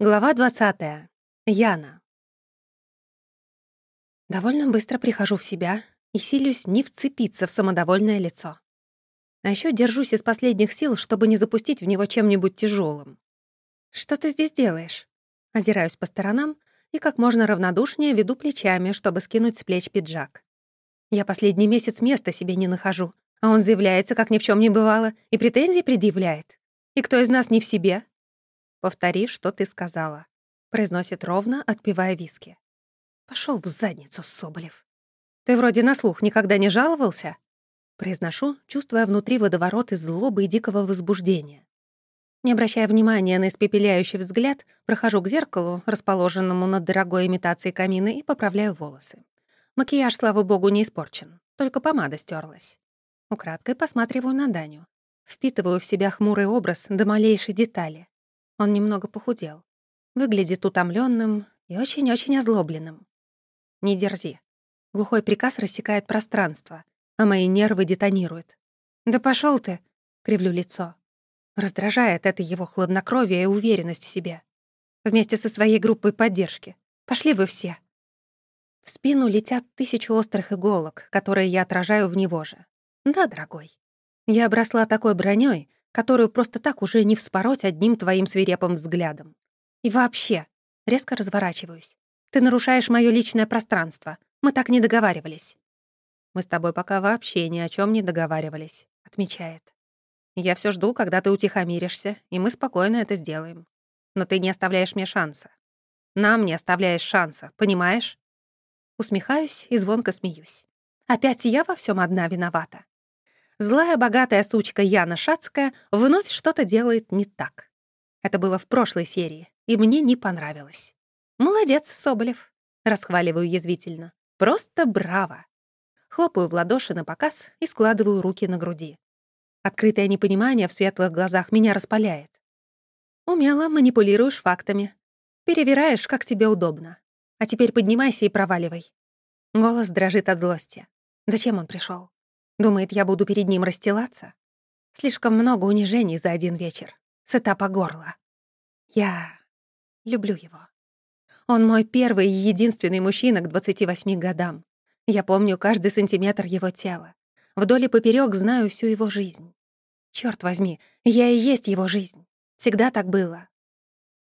Глава 20. Яна. Довольно быстро прихожу в себя и силюсь не вцепиться в самодовольное лицо. А еще держусь из последних сил, чтобы не запустить в него чем-нибудь тяжелым. «Что ты здесь делаешь?» Озираюсь по сторонам и как можно равнодушнее веду плечами, чтобы скинуть с плеч пиджак. Я последний месяц места себе не нахожу, а он заявляется, как ни в чем не бывало, и претензии предъявляет. И кто из нас не в себе? «Повтори, что ты сказала», — произносит ровно, отпивая виски. Пошел в задницу, Соболев. Ты вроде на слух никогда не жаловался?» Произношу, чувствуя внутри водоворот из злобы и дикого возбуждения. Не обращая внимания на испепеляющий взгляд, прохожу к зеркалу, расположенному над дорогой имитацией камина, и поправляю волосы. Макияж, слава богу, не испорчен, только помада стерлась. Украдкой посматриваю на Даню. Впитываю в себя хмурый образ до малейшей детали. Он немного похудел. Выглядит утомленным и очень-очень озлобленным. «Не дерзи». Глухой приказ рассекает пространство, а мои нервы детонируют. «Да пошел ты!» — кривлю лицо. Раздражает это его хладнокровие и уверенность в себе. Вместе со своей группой поддержки. Пошли вы все. В спину летят тысячу острых иголок, которые я отражаю в него же. Да, дорогой. Я обросла такой броней, которую просто так уже не вспороть одним твоим свирепым взглядом. И вообще, резко разворачиваюсь. Ты нарушаешь моё личное пространство. Мы так не договаривались. Мы с тобой пока вообще ни о чем не договаривались, отмечает. Я все жду, когда ты утихомиришься, и мы спокойно это сделаем. Но ты не оставляешь мне шанса. Нам не оставляешь шанса, понимаешь? Усмехаюсь и звонко смеюсь. Опять я во всем одна виновата злая богатая сучка Яна Шацкая вновь что-то делает не так. Это было в прошлой серии, и мне не понравилось. «Молодец, Соболев», — расхваливаю язвительно. «Просто браво». Хлопаю в ладоши на показ и складываю руки на груди. Открытое непонимание в светлых глазах меня распаляет. Умело манипулируешь фактами. Перевираешь, как тебе удобно. А теперь поднимайся и проваливай. Голос дрожит от злости. Зачем он пришел? Думает, я буду перед ним расстилаться? Слишком много унижений за один вечер. Сыта по горло. Я люблю его. Он мой первый и единственный мужчина к 28 годам. Я помню каждый сантиметр его тела. Вдоль и поперёк знаю всю его жизнь. Чёрт возьми, я и есть его жизнь. Всегда так было.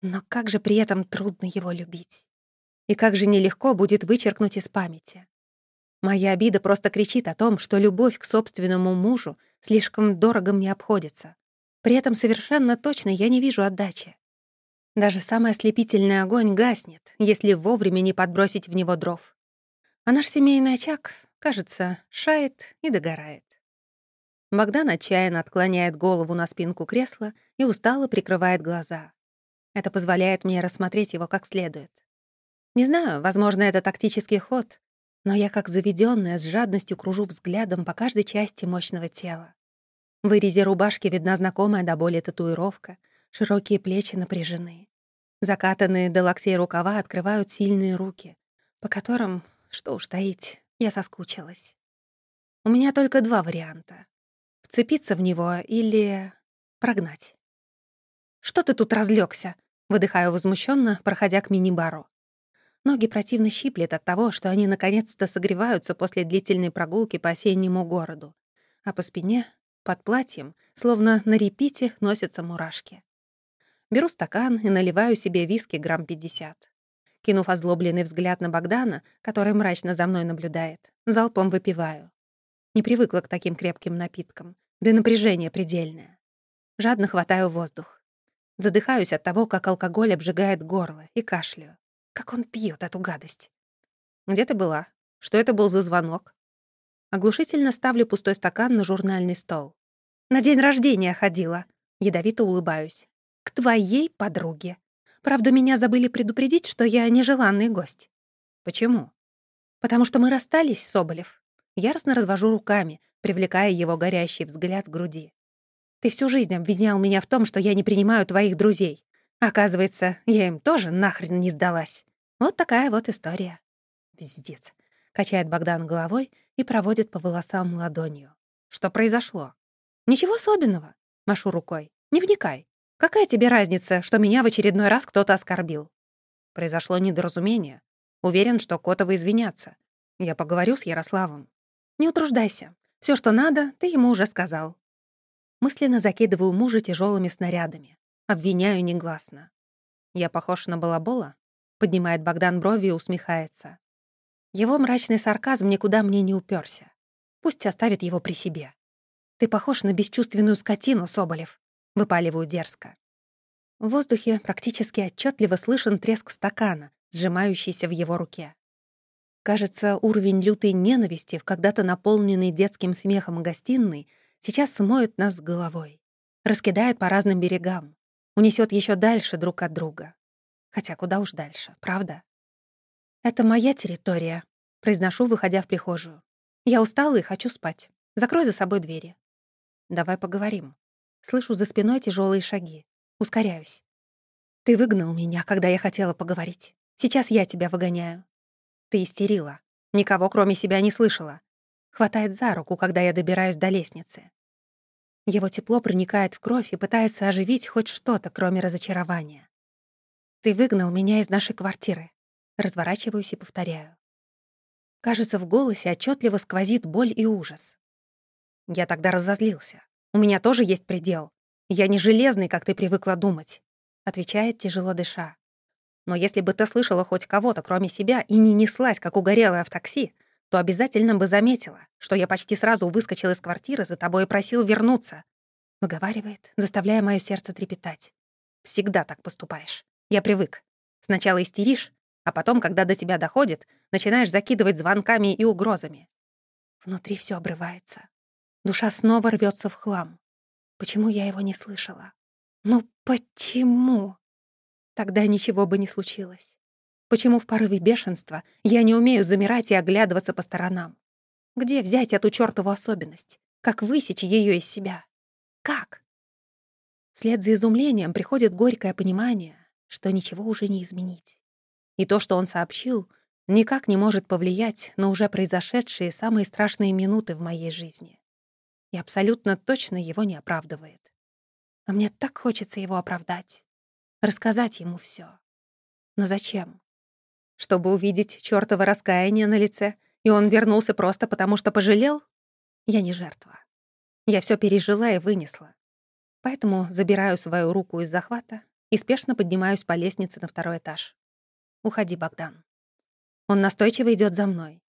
Но как же при этом трудно его любить. И как же нелегко будет вычеркнуть из памяти. Моя обида просто кричит о том, что любовь к собственному мужу слишком дорого мне обходится. При этом совершенно точно я не вижу отдачи. Даже самый ослепительный огонь гаснет, если вовремя не подбросить в него дров. А наш семейный очаг, кажется, шает и догорает. Богдан отчаянно отклоняет голову на спинку кресла и устало прикрывает глаза. Это позволяет мне рассмотреть его как следует. Не знаю, возможно, это тактический ход, но я как заведенная с жадностью кружу взглядом по каждой части мощного тела. В вырезе рубашки видна знакомая до боли татуировка, широкие плечи напряжены. Закатанные до локтей рукава открывают сильные руки, по которым, что уж таить, я соскучилась. У меня только два варианта — вцепиться в него или прогнать. «Что ты тут разлегся? выдыхаю возмущенно, проходя к мини-бару. Ноги противно щиплет от того, что они наконец-то согреваются после длительной прогулки по осеннему городу. А по спине, под платьем, словно на репите, носятся мурашки. Беру стакан и наливаю себе виски грамм 50. Кинув озлобленный взгляд на Богдана, который мрачно за мной наблюдает, залпом выпиваю. Не привыкла к таким крепким напиткам, да и напряжение предельное. Жадно хватаю воздух. Задыхаюсь от того, как алкоголь обжигает горло, и кашляю. Как он пьет эту гадость? Где ты была? Что это был за звонок? Оглушительно ставлю пустой стакан на журнальный стол. На день рождения ходила. Ядовито улыбаюсь. К твоей подруге. Правда, меня забыли предупредить, что я нежеланный гость. Почему? Потому что мы расстались, Соболев. Яростно развожу руками, привлекая его горящий взгляд к груди. Ты всю жизнь обвинял меня в том, что я не принимаю твоих друзей. Оказывается, я им тоже нахрен не сдалась. Вот такая вот история. Пиздец. Качает Богдан головой и проводит по волосам ладонью. Что произошло? Ничего особенного. Машу рукой. Не вникай. Какая тебе разница, что меня в очередной раз кто-то оскорбил? Произошло недоразумение. Уверен, что Котовы извинятся. Я поговорю с Ярославом. Не утруждайся. Все, что надо, ты ему уже сказал. Мысленно закидываю мужа тяжелыми снарядами. Обвиняю негласно. «Я похож на балабола?» Поднимает Богдан брови и усмехается. Его мрачный сарказм никуда мне не уперся. Пусть оставит его при себе. «Ты похож на бесчувственную скотину, Соболев», — выпаливаю дерзко. В воздухе практически отчетливо слышен треск стакана, сжимающийся в его руке. Кажется, уровень лютой ненависти в когда-то наполненный детским смехом гостиной сейчас смоет нас с головой, раскидает по разным берегам, унесет еще дальше друг от друга. Хотя куда уж дальше, правда? «Это моя территория», — произношу, выходя в прихожую. «Я устала и хочу спать. Закрой за собой двери». «Давай поговорим». Слышу за спиной тяжелые шаги. Ускоряюсь. «Ты выгнал меня, когда я хотела поговорить. Сейчас я тебя выгоняю». «Ты истерила. Никого, кроме себя, не слышала». Хватает за руку, когда я добираюсь до лестницы. Его тепло проникает в кровь и пытается оживить хоть что-то, кроме разочарования. «Ты выгнал меня из нашей квартиры. Разворачиваюсь и повторяю. Кажется, в голосе отчетливо сквозит боль и ужас. Я тогда разозлился. У меня тоже есть предел. Я не железный, как ты привыкла думать, отвечает тяжело дыша. Но если бы ты слышала хоть кого-то, кроме себя, и не неслась, как угорелая в такси, то обязательно бы заметила, что я почти сразу выскочил из квартиры за тобой и просил вернуться. Выговаривает, заставляя моё сердце трепетать. Всегда так поступаешь. Я привык. Сначала истеришь, а потом, когда до тебя доходит, начинаешь закидывать звонками и угрозами. Внутри все обрывается. Душа снова рвется в хлам. Почему я его не слышала? Ну почему? Тогда ничего бы не случилось. Почему в порыве бешенства я не умею замирать и оглядываться по сторонам? Где взять эту чёртову особенность? Как высечь ее из себя? Как? Вслед за изумлением приходит горькое понимание, что ничего уже не изменить. И то, что он сообщил, никак не может повлиять на уже произошедшие самые страшные минуты в моей жизни. И абсолютно точно его не оправдывает. А мне так хочется его оправдать, рассказать ему все. Но зачем? Чтобы увидеть чёртово раскаяние на лице, и он вернулся просто потому, что пожалел? Я не жертва. Я все пережила и вынесла. Поэтому забираю свою руку из захвата и спешно поднимаюсь по лестнице на второй этаж. Уходи, Богдан. Он настойчиво идет за мной.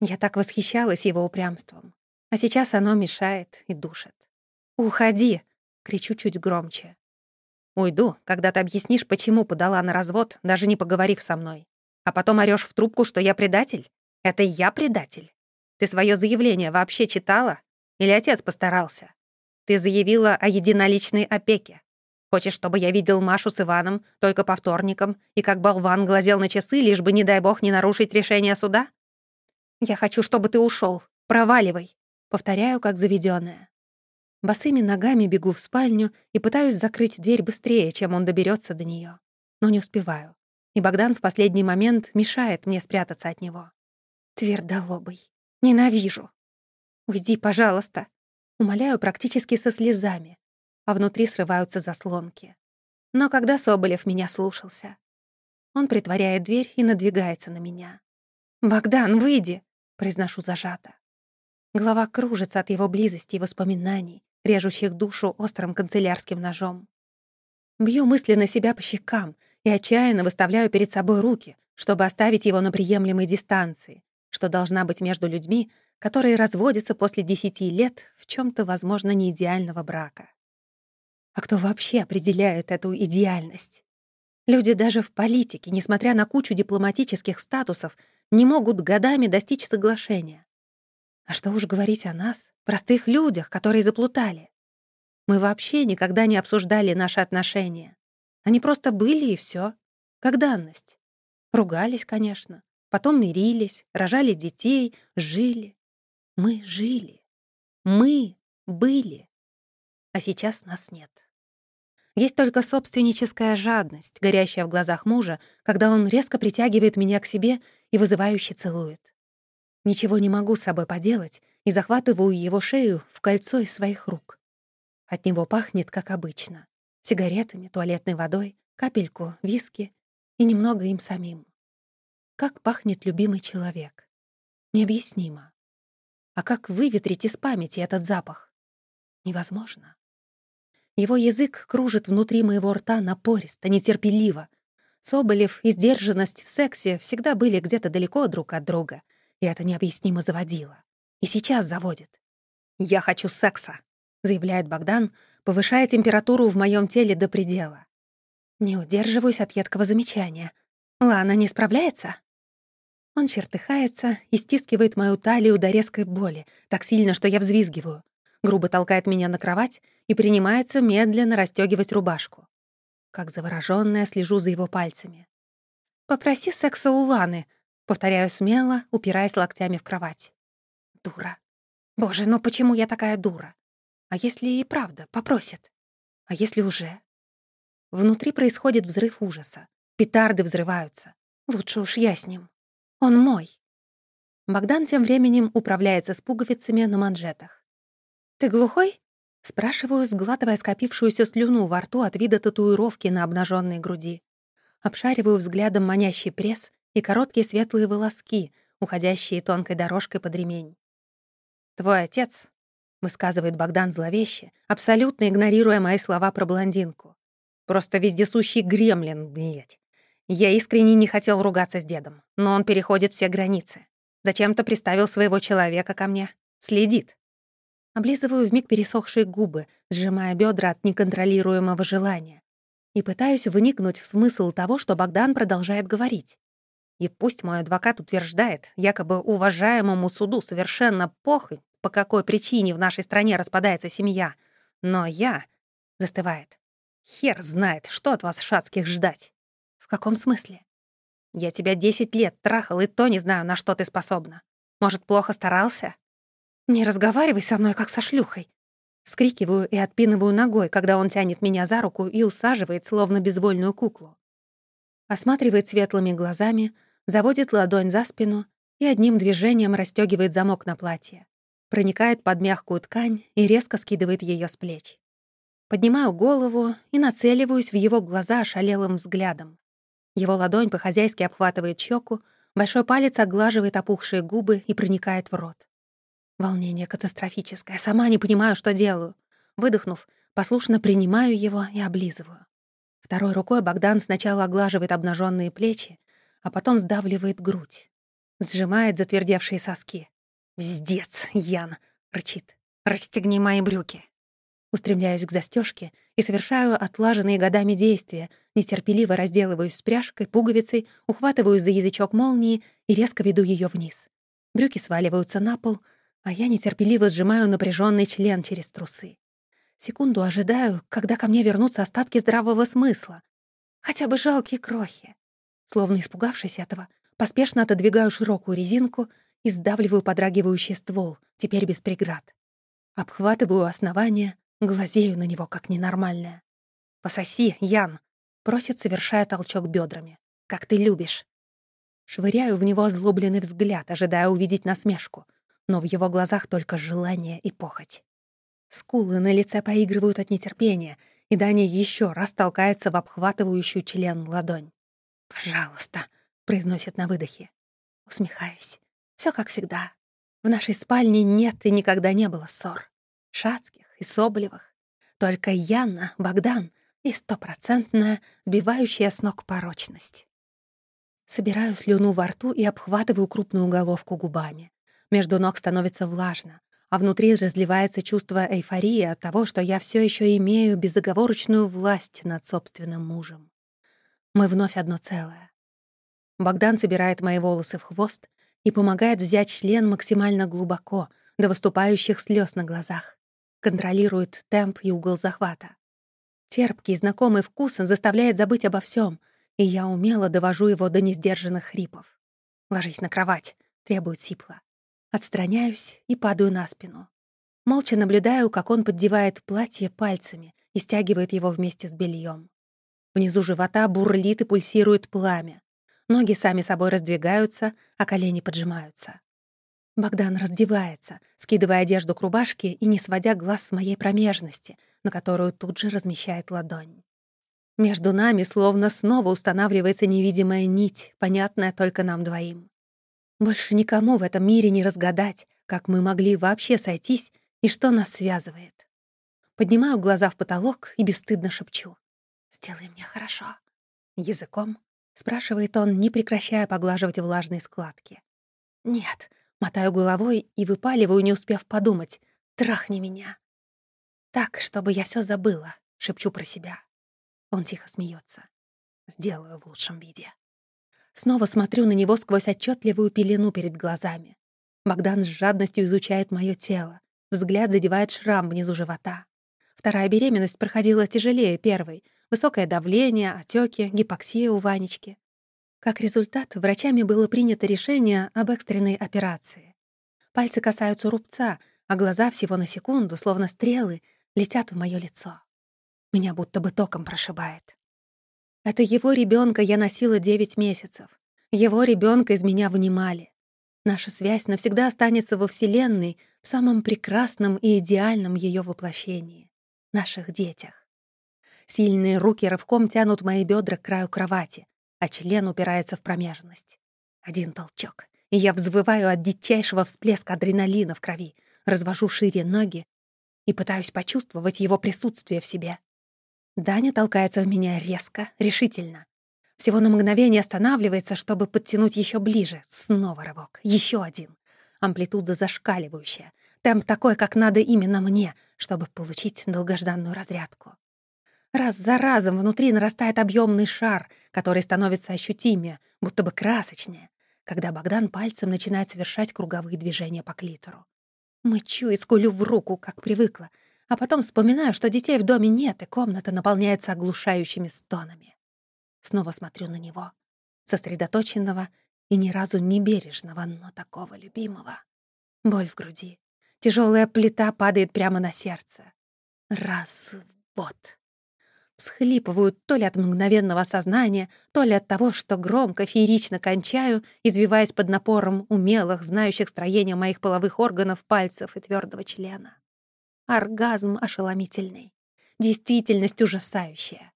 Я так восхищалась его упрямством. А сейчас оно мешает и душит. «Уходи!» — кричу чуть громче. «Уйду, когда ты объяснишь, почему подала на развод, даже не поговорив со мной. А потом орёшь в трубку, что я предатель? Это я предатель? Ты свое заявление вообще читала? Или отец постарался? Ты заявила о единоличной опеке. Хочешь, чтобы я видел Машу с Иваном только по вторникам и как болван глазел на часы, лишь бы, не дай бог, не нарушить решение суда? Я хочу, чтобы ты ушел. Проваливай. Повторяю, как заведенная. Босыми ногами бегу в спальню и пытаюсь закрыть дверь быстрее, чем он доберется до нее, Но не успеваю. И Богдан в последний момент мешает мне спрятаться от него. Твердолобый. Ненавижу. Уйди, пожалуйста. Умоляю практически со слезами, а внутри срываются заслонки. Но когда Соболев меня слушался? Он притворяет дверь и надвигается на меня. «Богдан, выйди!» — произношу зажато. Голова кружится от его близости и воспоминаний, режущих душу острым канцелярским ножом. Бью мысленно себя по щекам и отчаянно выставляю перед собой руки, чтобы оставить его на приемлемой дистанции, что должна быть между людьми, которые разводятся после десяти лет в чем то возможно, не идеального брака. А кто вообще определяет эту идеальность? Люди даже в политике, несмотря на кучу дипломатических статусов, не могут годами достичь соглашения. А что уж говорить о нас, простых людях, которые заплутали. Мы вообще никогда не обсуждали наши отношения. Они просто были и все, как данность. Ругались, конечно, потом мирились, рожали детей, жили. Мы жили. Мы были. А сейчас нас нет. Есть только собственническая жадность, горящая в глазах мужа, когда он резко притягивает меня к себе и вызывающе целует. Ничего не могу с собой поделать и захватываю его шею в кольцо из своих рук. От него пахнет, как обычно, сигаретами, туалетной водой, капельку виски и немного им самим. Как пахнет любимый человек. Необъяснимо. А как выветрить из памяти этот запах? Невозможно. Его язык кружит внутри моего рта напористо, нетерпеливо. Соболев и сдержанность в сексе всегда были где-то далеко друг от друга, и это необъяснимо заводило. И сейчас заводит. «Я хочу секса», — заявляет Богдан, повышая температуру в моем теле до предела. Не удерживаюсь от едкого замечания. «Лана не справляется?» Он чертыхается и стискивает мою талию до резкой боли, так сильно, что я взвизгиваю грубо толкает меня на кровать и принимается медленно расстёгивать рубашку. Как заворожённая слежу за его пальцами. «Попроси секса у Ланы», — повторяю смело, упираясь локтями в кровать. Дура. Боже, ну почему я такая дура? А если и правда попросит? А если уже? Внутри происходит взрыв ужаса. Петарды взрываются. Лучше уж я с ним. Он мой. Богдан тем временем управляется с пуговицами на манжетах. «Ты глухой?» — спрашиваю, сглатывая скопившуюся слюну во рту от вида татуировки на обнаженной груди. Обшариваю взглядом манящий пресс и короткие светлые волоски, уходящие тонкой дорожкой под ремень. «Твой отец», — высказывает Богдан зловеще, абсолютно игнорируя мои слова про блондинку. «Просто вездесущий гремлин, блядь. Я искренне не хотел ругаться с дедом, но он переходит все границы. Зачем-то приставил своего человека ко мне. Следит. Облизываю вмиг пересохшие губы, сжимая бедра от неконтролируемого желания. И пытаюсь вникнуть в смысл того, что Богдан продолжает говорить. И пусть мой адвокат утверждает, якобы уважаемому суду совершенно похуй, по какой причине в нашей стране распадается семья, но я... Застывает. Хер знает, что от вас, шацких, ждать. В каком смысле? Я тебя десять лет трахал, и то не знаю, на что ты способна. Может, плохо старался? «Не разговаривай со мной, как со шлюхой!» Скрикиваю и отпинываю ногой, когда он тянет меня за руку и усаживает, словно безвольную куклу. Осматривает светлыми глазами, заводит ладонь за спину и одним движением расстёгивает замок на платье. Проникает под мягкую ткань и резко скидывает её с плеч. Поднимаю голову и нацеливаюсь в его глаза ошалелым взглядом. Его ладонь по-хозяйски обхватывает щеку, большой палец оглаживает опухшие губы и проникает в рот. Волнение катастрофическое. Сама не понимаю, что делаю. Выдохнув, послушно принимаю его и облизываю. Второй рукой Богдан сначала оглаживает обнаженные плечи, а потом сдавливает грудь. Сжимает затвердевшие соски. «Вздец, Ян!» — рычит. «Расстегни мои брюки!» Устремляюсь к застежке и совершаю отлаженные годами действия, нетерпеливо разделываюсь с пряжкой, пуговицей, ухватываюсь за язычок молнии и резко веду ее вниз. Брюки сваливаются на пол — а я нетерпеливо сжимаю напряженный член через трусы. Секунду ожидаю, когда ко мне вернутся остатки здравого смысла. Хотя бы жалкие крохи. Словно испугавшись этого, поспешно отодвигаю широкую резинку и сдавливаю подрагивающий ствол, теперь без преград. Обхватываю основание, глазею на него, как ненормальная. «Пососи, Ян!» — просит, совершая толчок бедрами. «Как ты любишь!» Швыряю в него озлобленный взгляд, ожидая увидеть насмешку — но в его глазах только желание и похоть. Скулы на лице поигрывают от нетерпения, и Даня еще раз толкается в обхватывающую член ладонь. «Пожалуйста», — произносит на выдохе. Усмехаюсь. Все как всегда. В нашей спальне нет и никогда не было ссор. Шацких и Соболевых. Только Яна, Богдан и стопроцентная, сбивающая с ног порочность. Собираю слюну во рту и обхватываю крупную головку губами. Между ног становится влажно, а внутри разливается чувство эйфории от того, что я все еще имею безоговорочную власть над собственным мужем. Мы вновь одно целое. Богдан собирает мои волосы в хвост и помогает взять член максимально глубоко, до выступающих слез на глазах. Контролирует темп и угол захвата. Терпкий, знакомый вкус заставляет забыть обо всем, и я умело довожу его до несдержанных хрипов. «Ложись на кровать», — требует Сипла. Отстраняюсь и падаю на спину. Молча наблюдаю, как он поддевает платье пальцами и стягивает его вместе с бельем. Внизу живота бурлит и пульсирует пламя. Ноги сами собой раздвигаются, а колени поджимаются. Богдан раздевается, скидывая одежду к рубашке и не сводя глаз с моей промежности, на которую тут же размещает ладонь. Между нами словно снова устанавливается невидимая нить, понятная только нам двоим. Больше никому в этом мире не разгадать, как мы могли вообще сойтись и что нас связывает. Поднимаю глаза в потолок и бесстыдно шепчу. «Сделай мне хорошо». Языком спрашивает он, не прекращая поглаживать влажные складки. «Нет», — мотаю головой и выпаливаю, не успев подумать. «Трахни меня». «Так, чтобы я все забыла», — шепчу про себя. Он тихо смеется. Сделаю в лучшем виде. Снова смотрю на него сквозь отчетливую пелену перед глазами. Богдан с жадностью изучает мое тело. Взгляд задевает шрам внизу живота. Вторая беременность проходила тяжелее первой. Высокое давление, отеки, гипоксия у Ванечки. Как результат, врачами было принято решение об экстренной операции. Пальцы касаются рубца, а глаза всего на секунду, словно стрелы, летят в моё лицо. Меня будто бы током прошибает. Это его ребенка я носила 9 месяцев. Его ребенка из меня вынимали. Наша связь навсегда останется во Вселенной в самом прекрасном и идеальном ее воплощении — наших детях. Сильные руки рывком тянут мои бедра к краю кровати, а член упирается в промежность. Один толчок, и я взвываю от дичайшего всплеска адреналина в крови, развожу шире ноги и пытаюсь почувствовать его присутствие в себе. Даня толкается в меня резко, решительно. Всего на мгновение останавливается, чтобы подтянуть еще ближе. Снова рывок. Еще один. Амплитуда зашкаливающая. Темп такой, как надо именно мне, чтобы получить долгожданную разрядку. Раз за разом внутри нарастает объемный шар, который становится ощутимее, будто бы красочнее, когда Богдан пальцем начинает совершать круговые движения по клитору. Мычу и скулю в руку, как привыкла — а потом вспоминаю, что детей в доме нет, и комната наполняется оглушающими стонами. Снова смотрю на него, сосредоточенного и ни разу не бережного, но такого любимого. Боль в груди. Тяжелая плита падает прямо на сердце. Развод. Всхлипывают то ли от мгновенного сознания, то ли от того, что громко, феерично кончаю, извиваясь под напором умелых, знающих строение моих половых органов, пальцев и твердого члена. Оргазм ошеломительный. Действительность ужасающая.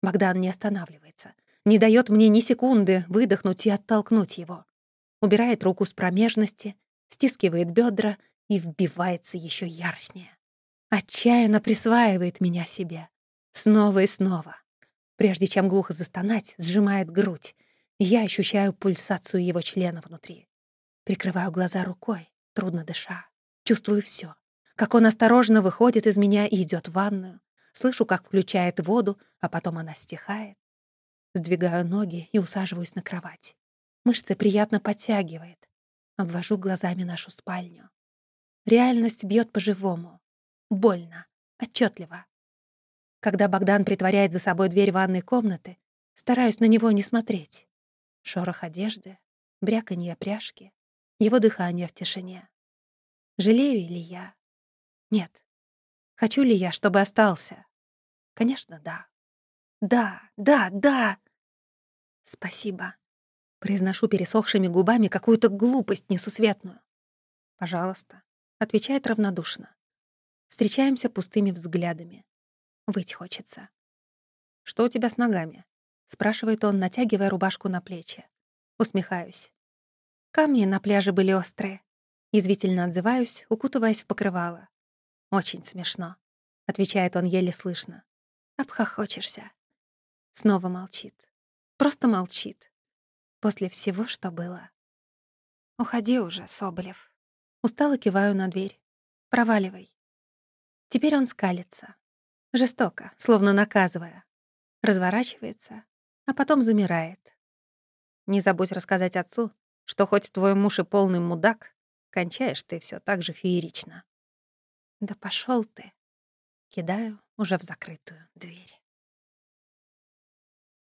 Богдан не останавливается. Не дает мне ни секунды выдохнуть и оттолкнуть его. Убирает руку с промежности, стискивает бедра и вбивается еще яростнее. Отчаянно присваивает меня себе. Снова и снова. Прежде чем глухо застонать, сжимает грудь. Я ощущаю пульсацию его члена внутри. Прикрываю глаза рукой, трудно дыша. Чувствую все как он осторожно выходит из меня и идет в ванную. Слышу, как включает воду, а потом она стихает. Сдвигаю ноги и усаживаюсь на кровать. Мышцы приятно подтягивает. Обвожу глазами нашу спальню. Реальность бьет по-живому. Больно, отчетливо. Когда Богдан притворяет за собой дверь ванной комнаты, стараюсь на него не смотреть. Шорох одежды, бряканье пряжки, его дыхание в тишине. Жалею ли я? Нет. Хочу ли я, чтобы остался? Конечно, да. Да, да, да. Спасибо. Произношу пересохшими губами какую-то глупость несусветную. Пожалуйста, отвечает равнодушно. Встречаемся пустыми взглядами. Выть хочется. Что у тебя с ногами? спрашивает он, натягивая рубашку на плечи. Усмехаюсь. Камни на пляже были острые. Язвительно отзываюсь, укутываясь в покрывало. «Очень смешно», — отвечает он еле слышно. «Обхохочешься». Снова молчит. Просто молчит. После всего, что было. «Уходи уже, Соболев». Устало киваю на дверь. «Проваливай». Теперь он скалится. Жестоко, словно наказывая. Разворачивается, а потом замирает. Не забудь рассказать отцу, что хоть твой муж и полный мудак, кончаешь ты все так же феерично. Да пошел ты. Кидаю уже в закрытую дверь.